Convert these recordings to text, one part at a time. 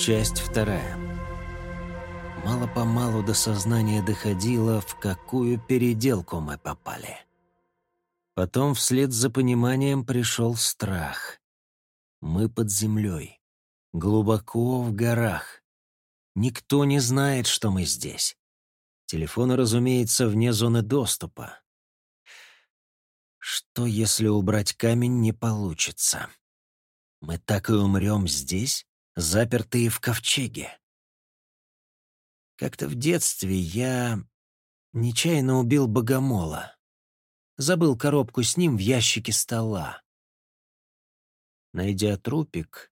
Часть вторая. Мало-помалу до сознания доходило, в какую переделку мы попали. Потом вслед за пониманием пришел страх. Мы под землей, глубоко в горах. Никто не знает, что мы здесь. Телефоны, разумеется, вне зоны доступа. Что, если убрать камень не получится? Мы так и умрем здесь, запертые в ковчеге. Как-то в детстве я нечаянно убил богомола. Забыл коробку с ним в ящике стола. Найдя трупик,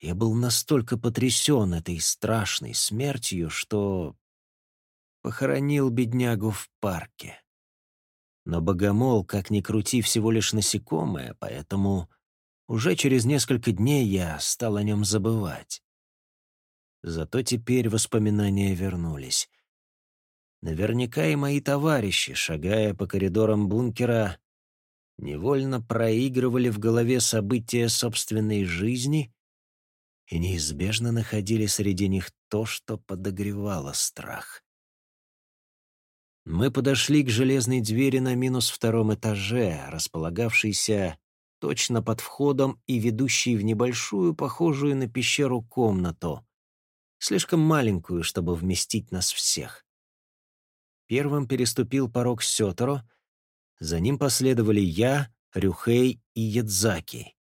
я был настолько потрясен этой страшной смертью, что похоронил беднягу в парке. Но богомол, как ни крути, всего лишь насекомое, поэтому уже через несколько дней я стал о нем забывать. Зато теперь воспоминания вернулись. Наверняка и мои товарищи, шагая по коридорам бункера, невольно проигрывали в голове события собственной жизни и неизбежно находили среди них то, что подогревало страх. Мы подошли к железной двери на минус втором этаже, располагавшейся точно под входом и ведущей в небольшую, похожую на пещеру комнату, слишком маленькую, чтобы вместить нас всех. Первым переступил порог Сёторо, за ним последовали я, Рюхей и Ядзаки.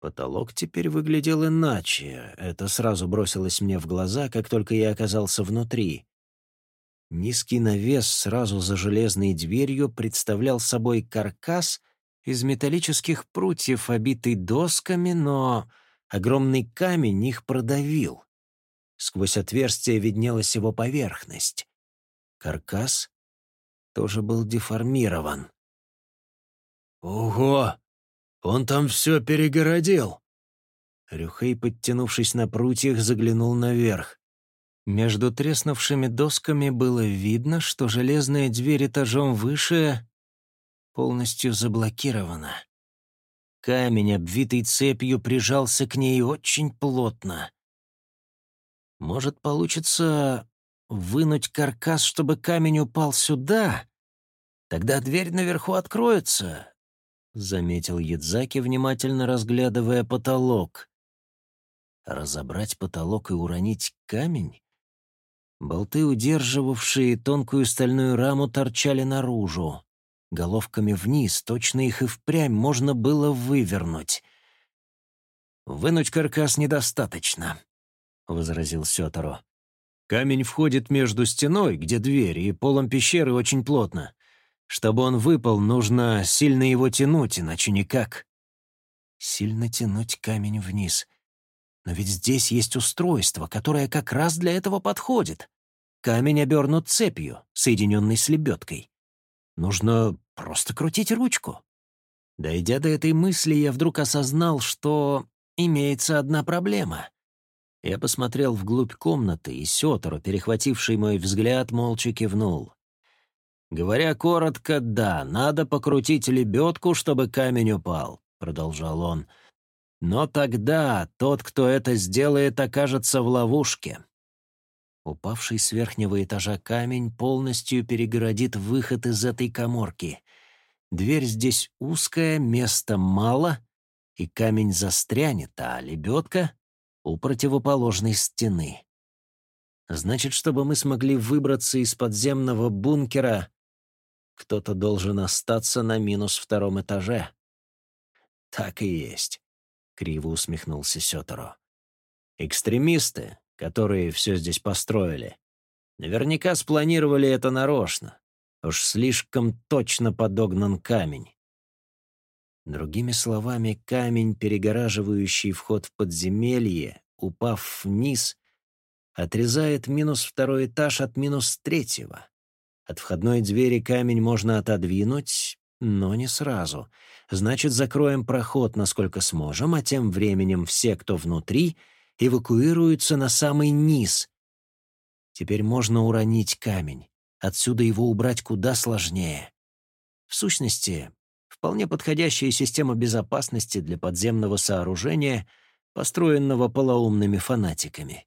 Потолок теперь выглядел иначе, это сразу бросилось мне в глаза, как только я оказался внутри. Низкий навес сразу за железной дверью представлял собой каркас — из металлических прутьев, обитый досками, но огромный камень их продавил. Сквозь отверстие виднелась его поверхность. Каркас тоже был деформирован. «Ого! Он там все перегородил!» Рюхей, подтянувшись на прутьях, заглянул наверх. Между треснувшими досками было видно, что железная дверь этажом выше полностью заблокирована. Камень, обвитый цепью, прижался к ней очень плотно. Может, получится вынуть каркас, чтобы камень упал сюда? Тогда дверь наверху откроется, — заметил Ядзаки, внимательно разглядывая потолок. Разобрать потолок и уронить камень? Болты, удерживавшие тонкую стальную раму, торчали наружу головками вниз, точно их и впрямь можно было вывернуть. «Вынуть каркас недостаточно», — возразил Сёторо. «Камень входит между стеной, где дверь, и полом пещеры очень плотно. Чтобы он выпал, нужно сильно его тянуть, иначе никак». «Сильно тянуть камень вниз. Но ведь здесь есть устройство, которое как раз для этого подходит. Камень обернут цепью, соединенной с лебедкой. Нужно просто крутить ручку. Дойдя до этой мысли, я вдруг осознал, что имеется одна проблема. Я посмотрел вглубь комнаты, и Сётору, перехвативший мой взгляд, молча кивнул. «Говоря коротко, да, надо покрутить лебедку, чтобы камень упал», — продолжал он. «Но тогда тот, кто это сделает, окажется в ловушке. Упавший с верхнего этажа камень полностью перегородит выход из этой коморки. Дверь здесь узкая, места мало, и камень застрянет, а лебедка — у противоположной стены. Значит, чтобы мы смогли выбраться из подземного бункера, кто-то должен остаться на минус втором этаже. «Так и есть», — криво усмехнулся Сёторо. «Экстремисты которые все здесь построили. Наверняка спланировали это нарочно. Уж слишком точно подогнан камень. Другими словами, камень, перегораживающий вход в подземелье, упав вниз, отрезает минус второй этаж от минус третьего. От входной двери камень можно отодвинуть, но не сразу. Значит, закроем проход, насколько сможем, а тем временем все, кто внутри — эвакуируются на самый низ. Теперь можно уронить камень. Отсюда его убрать куда сложнее. В сущности, вполне подходящая система безопасности для подземного сооружения, построенного полоумными фанатиками.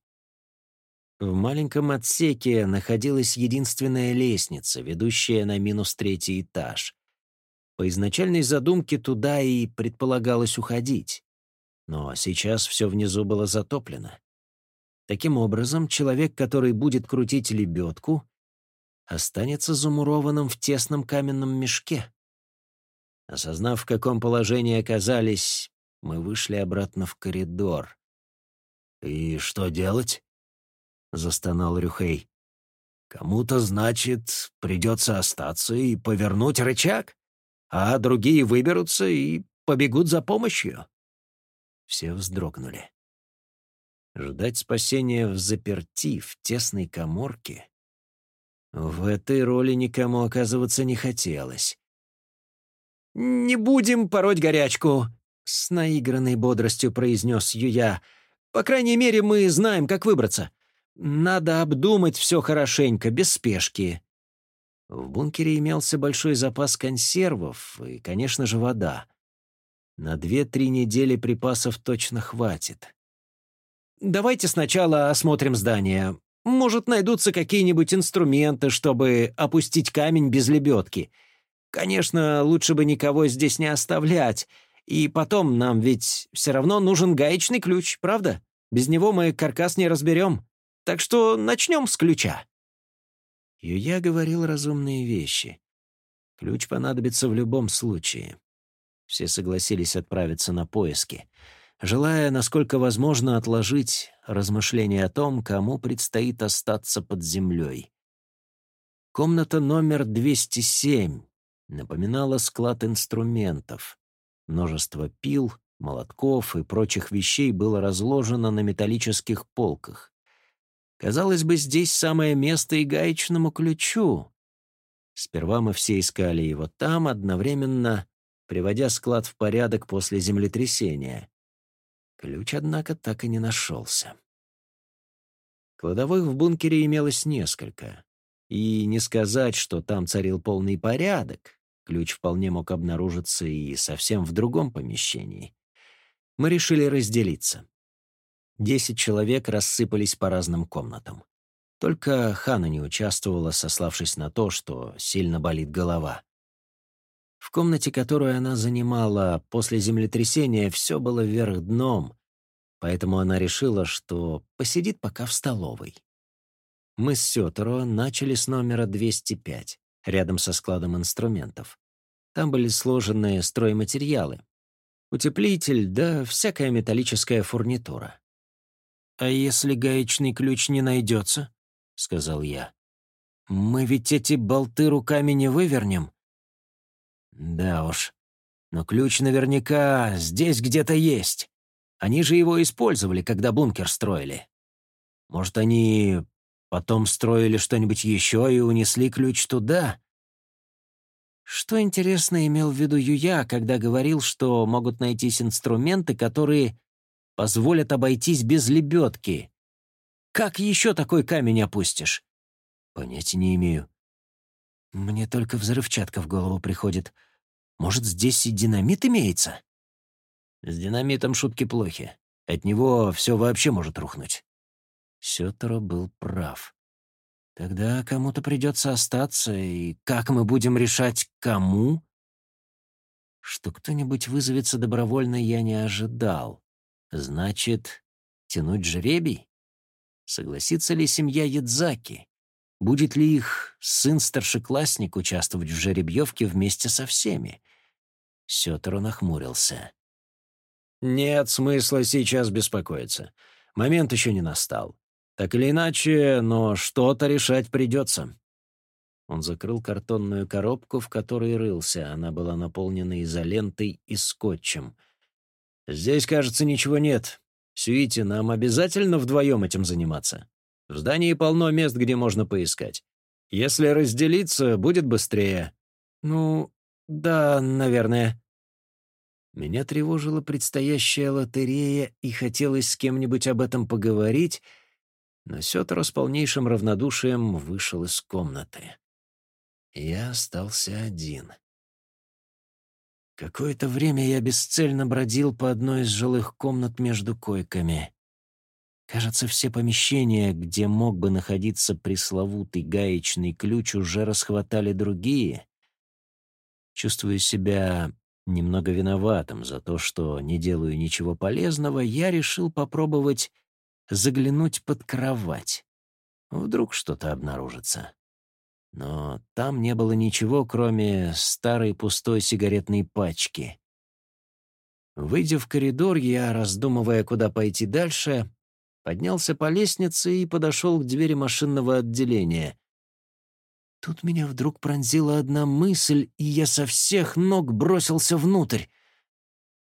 В маленьком отсеке находилась единственная лестница, ведущая на минус третий этаж. По изначальной задумке туда и предполагалось уходить. Но сейчас все внизу было затоплено. Таким образом, человек, который будет крутить лебедку, останется замурованным в тесном каменном мешке. Осознав, в каком положении оказались, мы вышли обратно в коридор. «И что делать?» — застонал Рюхей. «Кому-то, значит, придется остаться и повернуть рычаг, а другие выберутся и побегут за помощью». Все вздрогнули. Ждать спасения в заперти, в тесной коморке. В этой роли никому оказываться не хотелось. «Не будем пороть горячку», — с наигранной бодростью произнес Юя. «По крайней мере, мы знаем, как выбраться. Надо обдумать все хорошенько, без спешки». В бункере имелся большой запас консервов и, конечно же, вода. На две-три недели припасов точно хватит. Давайте сначала осмотрим здание. Может, найдутся какие-нибудь инструменты, чтобы опустить камень без лебедки. Конечно, лучше бы никого здесь не оставлять. И потом, нам ведь все равно нужен гаечный ключ, правда? Без него мы каркас не разберем. Так что начнем с ключа». Юя говорил разумные вещи. Ключ понадобится в любом случае. Все согласились отправиться на поиски желая, насколько возможно, отложить размышления о том, кому предстоит остаться под землей. Комната номер 207 напоминала склад инструментов. Множество пил, молотков и прочих вещей было разложено на металлических полках. Казалось бы, здесь самое место и гаечному ключу. Сперва мы все искали его там, одновременно приводя склад в порядок после землетрясения. Ключ, однако, так и не нашелся. Кладовых в бункере имелось несколько. И не сказать, что там царил полный порядок. Ключ вполне мог обнаружиться и совсем в другом помещении. Мы решили разделиться. Десять человек рассыпались по разным комнатам. Только Хана не участвовала, сославшись на то, что сильно болит голова. В комнате, которую она занимала после землетрясения, все было вверх дном, поэтому она решила, что посидит пока в столовой. Мы с Сёторо начали с номера 205, рядом со складом инструментов. Там были сложены стройматериалы. Утеплитель, да всякая металлическая фурнитура. «А если гаечный ключ не найдется?» — сказал я. «Мы ведь эти болты руками не вывернем». Да уж. Но ключ наверняка здесь где-то есть. Они же его использовали, когда бункер строили. Может, они потом строили что-нибудь еще и унесли ключ туда? Что, интересно, имел в виду Юя, когда говорил, что могут найтись инструменты, которые позволят обойтись без лебедки? Как еще такой камень опустишь? Понятия не имею. Мне только взрывчатка в голову приходит — может, здесь и динамит имеется? С динамитом шутки плохи. От него все вообще может рухнуть. Сёторо был прав. Тогда кому-то придется остаться, и как мы будем решать, кому? Что кто-нибудь вызовется добровольно, я не ожидал. Значит, тянуть жребий? Согласится ли семья Ядзаки? Будет ли их сын-старшеклассник участвовать в жеребьевке вместе со всеми? Сётеру нахмурился. «Нет смысла сейчас беспокоиться. Момент еще не настал. Так или иначе, но что-то решать придется». Он закрыл картонную коробку, в которой рылся. Она была наполнена изолентой и скотчем. «Здесь, кажется, ничего нет. Сюити, нам обязательно вдвоем этим заниматься?» В здании полно мест, где можно поискать. Если разделиться, будет быстрее. Ну, да, наверное. Меня тревожила предстоящая лотерея, и хотелось с кем-нибудь об этом поговорить, но Сётро с полнейшим равнодушием вышел из комнаты. Я остался один. Какое-то время я бесцельно бродил по одной из жилых комнат между койками. Кажется, все помещения, где мог бы находиться пресловутый гаечный ключ, уже расхватали другие. Чувствуя себя немного виноватым за то, что не делаю ничего полезного, я решил попробовать заглянуть под кровать. Вдруг что-то обнаружится. Но там не было ничего, кроме старой пустой сигаретной пачки. Выйдя в коридор, я, раздумывая, куда пойти дальше, поднялся по лестнице и подошел к двери машинного отделения. Тут меня вдруг пронзила одна мысль, и я со всех ног бросился внутрь.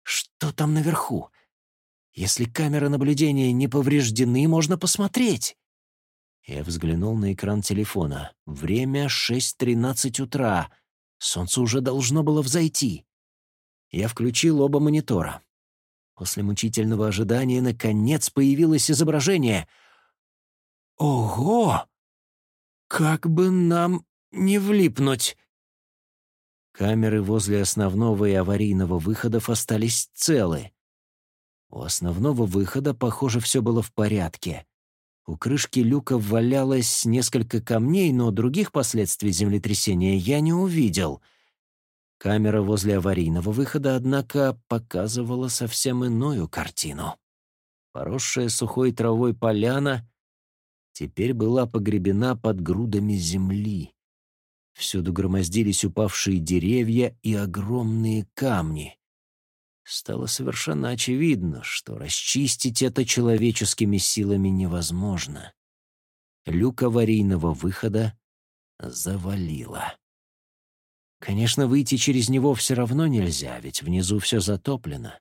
Что там наверху? Если камеры наблюдения не повреждены, можно посмотреть. Я взглянул на экран телефона. Время 6.13 утра. Солнце уже должно было взойти. Я включил оба монитора. После мучительного ожидания, наконец, появилось изображение. «Ого! Как бы нам не влипнуть!» Камеры возле основного и аварийного выходов остались целы. У основного выхода, похоже, все было в порядке. У крышки люка валялось несколько камней, но других последствий землетрясения я не увидел — Камера возле аварийного выхода, однако, показывала совсем иную картину. Поросшая сухой травой поляна теперь была погребена под грудами земли. Всюду громоздились упавшие деревья и огромные камни. Стало совершенно очевидно, что расчистить это человеческими силами невозможно. Люк аварийного выхода завалило. Конечно, выйти через него все равно нельзя, ведь внизу все затоплено.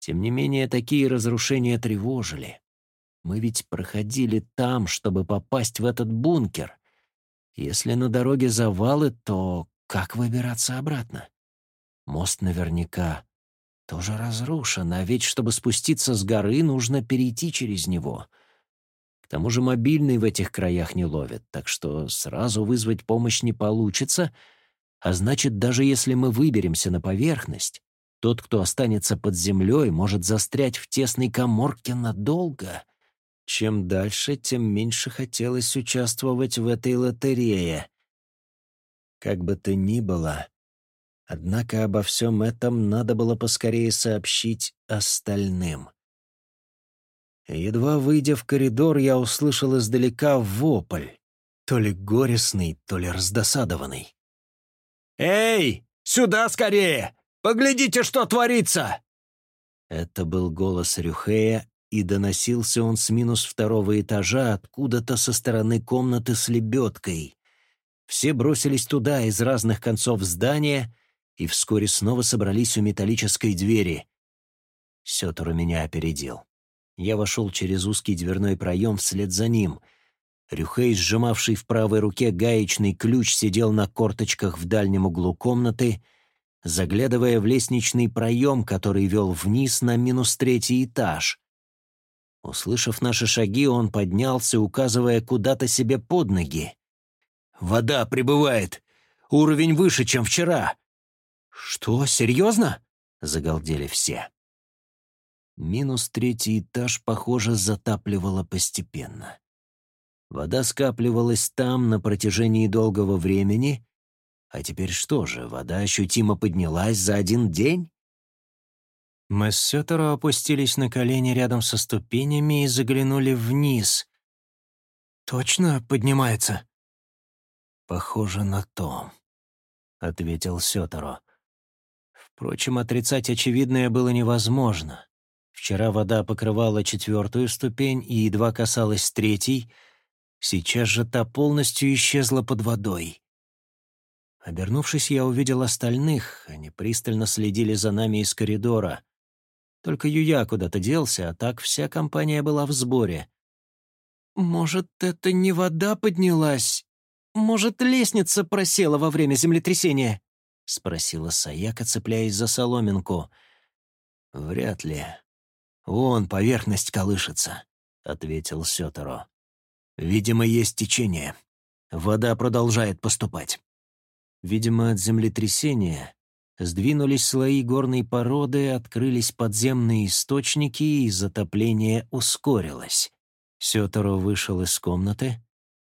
Тем не менее, такие разрушения тревожили. Мы ведь проходили там, чтобы попасть в этот бункер. Если на дороге завалы, то как выбираться обратно? Мост наверняка тоже разрушен, а ведь чтобы спуститься с горы, нужно перейти через него. К тому же мобильный в этих краях не ловит, так что сразу вызвать помощь не получится — а значит, даже если мы выберемся на поверхность, тот, кто останется под землей, может застрять в тесной коморке надолго. Чем дальше, тем меньше хотелось участвовать в этой лотерее. Как бы то ни было, однако обо всем этом надо было поскорее сообщить остальным. Едва выйдя в коридор, я услышал издалека вопль, то ли горестный, то ли раздосадованный. «Эй, сюда скорее! Поглядите, что творится!» Это был голос Рюхея, и доносился он с минус второго этажа откуда-то со стороны комнаты с лебедкой. Все бросились туда из разных концов здания и вскоре снова собрались у металлической двери. Сётор меня опередил. Я вошел через узкий дверной проем вслед за ним — Рюхей, сжимавший в правой руке гаечный ключ, сидел на корточках в дальнем углу комнаты, заглядывая в лестничный проем, который вел вниз на минус третий этаж. Услышав наши шаги, он поднялся, указывая куда-то себе под ноги. «Вода прибывает! Уровень выше, чем вчера!» «Что, серьезно?» — загалдели все. Минус третий этаж, похоже, затапливало постепенно. Вода скапливалась там на протяжении долгого времени, а теперь что же, вода ощутимо поднялась за один день? Мы с Сёторо опустились на колени рядом со ступенями и заглянули вниз. «Точно поднимается?» «Похоже на то», — ответил Сёторо. Впрочем, отрицать очевидное было невозможно. Вчера вода покрывала четвертую ступень и едва касалась третьей — Сейчас же та полностью исчезла под водой. Обернувшись, я увидел остальных. Они пристально следили за нами из коридора. Только Юя куда-то делся, а так вся компания была в сборе. «Может, это не вода поднялась? Может, лестница просела во время землетрясения?» — спросила Саяка, цепляясь за соломинку. «Вряд ли. Вон поверхность колышется», — ответил Сёторо. Видимо, есть течение. Вода продолжает поступать. Видимо, от землетрясения Сдвинулись слои горной породы, открылись подземные источники, и затопление ускорилось. Сёторо вышел из комнаты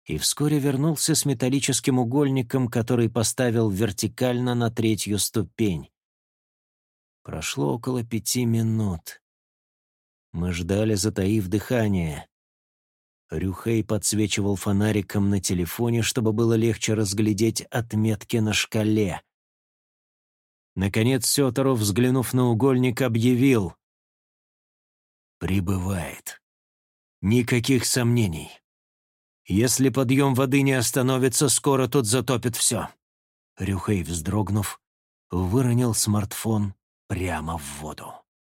и вскоре вернулся с металлическим угольником, который поставил вертикально на третью ступень. Прошло около пяти минут. Мы ждали, затаив дыхание. Рюхей подсвечивал фонариком на телефоне, чтобы было легче разглядеть отметки на шкале. Наконец Сёторов, взглянув на угольник, объявил. «Прибывает. Никаких сомнений. Если подъем воды не остановится, скоро тут затопит все». Рюхей, вздрогнув, выронил смартфон прямо в воду.